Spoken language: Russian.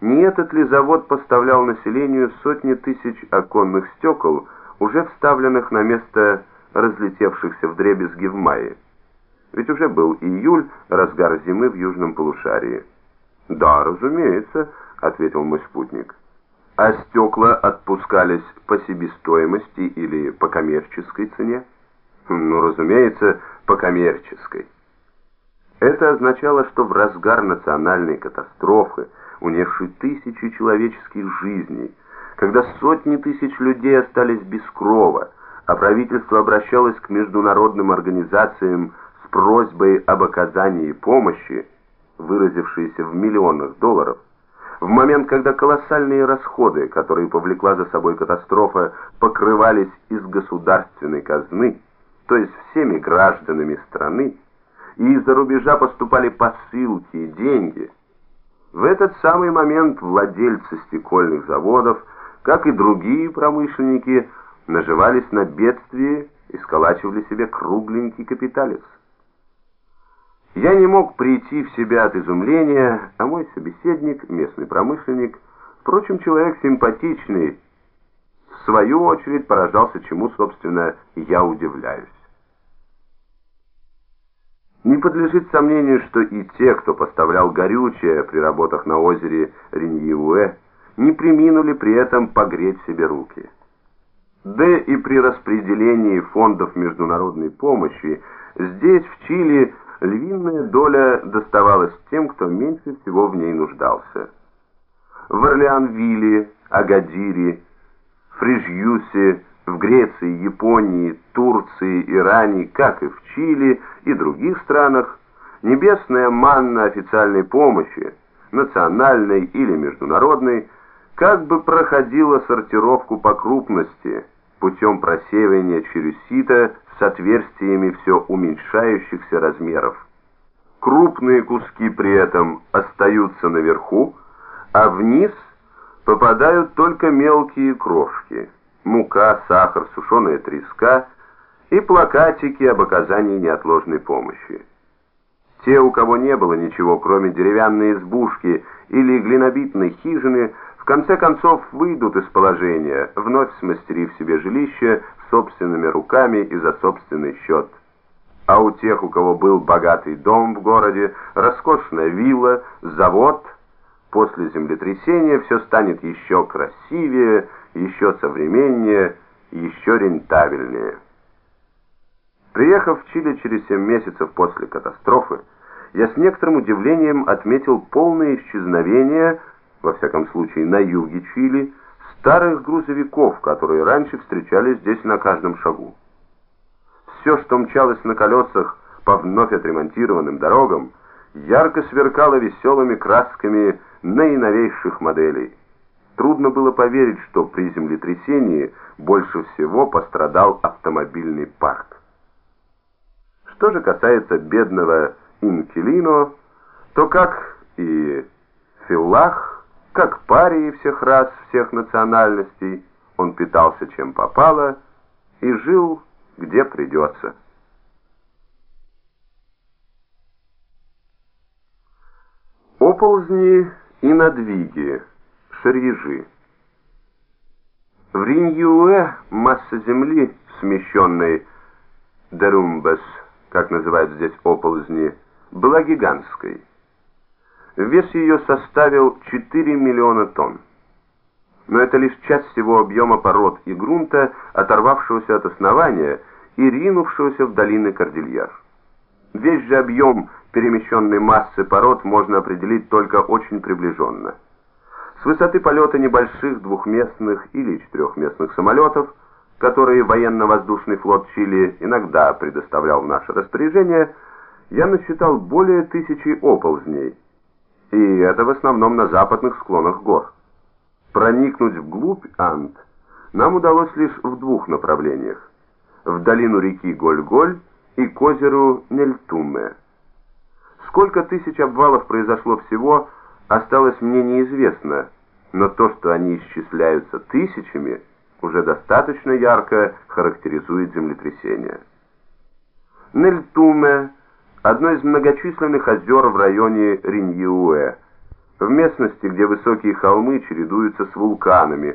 не этот ли завод поставлял населению сотни тысяч оконных стекол, уже вставленных на место разлетевшихся вдребезги в мае? Ведь уже был июль, разгар зимы в южном полушарии. «Да, разумеется», — ответил мой спутник. «А стекла отпускались по себестоимости или по коммерческой цене?» «Ну, разумеется, по коммерческой». Это означало, что в разгар национальной катастрофы, унесшей тысячи человеческих жизней, когда сотни тысяч людей остались без крова, а правительство обращалось к международным организациям с просьбой об оказании помощи, выразившейся в миллионах долларов, в момент, когда колоссальные расходы, которые повлекла за собой катастрофа, покрывались из государственной казны, то есть всеми гражданами страны, и из-за рубежа поступали посылки, деньги. В этот самый момент владельцы стекольных заводов, как и другие промышленники, наживались на бедствии и сколачивали себе кругленький капиталец. Я не мог прийти в себя от изумления, а мой собеседник, местный промышленник, впрочем, человек симпатичный, в свою очередь поражался, чему, собственно, я удивляюсь. Не подлежит сомнению, что и те, кто поставлял горючее при работах на озере Риньюэ, не приминули при этом погреть себе руки. Да и при распределении фондов международной помощи здесь, в Чили, львиная доля доставалась тем, кто меньше всего в ней нуждался. В Орлеанвилле, Агадире, Фрижьюсе, в Греции, Японии, Турции, Иране, как и в Чили и других странах, небесная манна официальной помощи, национальной или международной, как бы проходила сортировку по крупности путем просеивания через сито с отверстиями все уменьшающихся размеров. Крупные куски при этом остаются наверху, а вниз попадают только мелкие крошки мука, сахар, сушеная треска и плакатики об оказании неотложной помощи. Те, у кого не было ничего, кроме деревянной избушки или глинобитной хижины, в конце концов выйдут из положения, вновь смастерив себе жилище собственными руками и за собственный счет. А у тех, у кого был богатый дом в городе, роскошная вилла, завод, после землетрясения все станет еще красивее, еще современнее, еще рентабельнее. Приехав в Чили через 7 месяцев после катастрофы, я с некоторым удивлением отметил полное исчезновение, во всяком случае на юге Чили, старых грузовиков, которые раньше встречались здесь на каждом шагу. Все, что мчалось на колесах по вновь отремонтированным дорогам, ярко сверкало веселыми красками наиновейших моделей. Трудно было поверить, что при землетрясении больше всего пострадал автомобильный парк. Что же касается бедного Инкилино, то как и Филлах, как парии всех рас, всех национальностей, он питался чем попало и жил где придется. Оползни и надвиги Шарьежи. В Риньюэ масса земли, смещенной Дерумбас, как называют здесь оползни, была гигантской. Вес ее составил 4 миллиона тонн. Но это лишь часть всего объема пород и грунта, оторвавшегося от основания и ринувшегося в долины Кордильяр. Весь же объем перемещенной массы пород можно определить только очень приближенно – с высоты полета небольших двухместных или четырехместных самолетов, которые военно-воздушный флот Чили иногда предоставлял в наше распоряжение, я насчитал более тысячи оползней, и это в основном на западных склонах гор. Проникнуть вглубь Анд нам удалось лишь в двух направлениях – в долину реки Голь-Голь и к озеру Нельтуме. Сколько тысяч обвалов произошло всего – осталось мне неизвестно, но то, что они исчисляются тысячами, уже достаточно ярко характеризует землетрясение. Нельтуме – одно из многочисленных озер в районе Риньюэ, В местности, где высокие холмы чередуются с вулканами,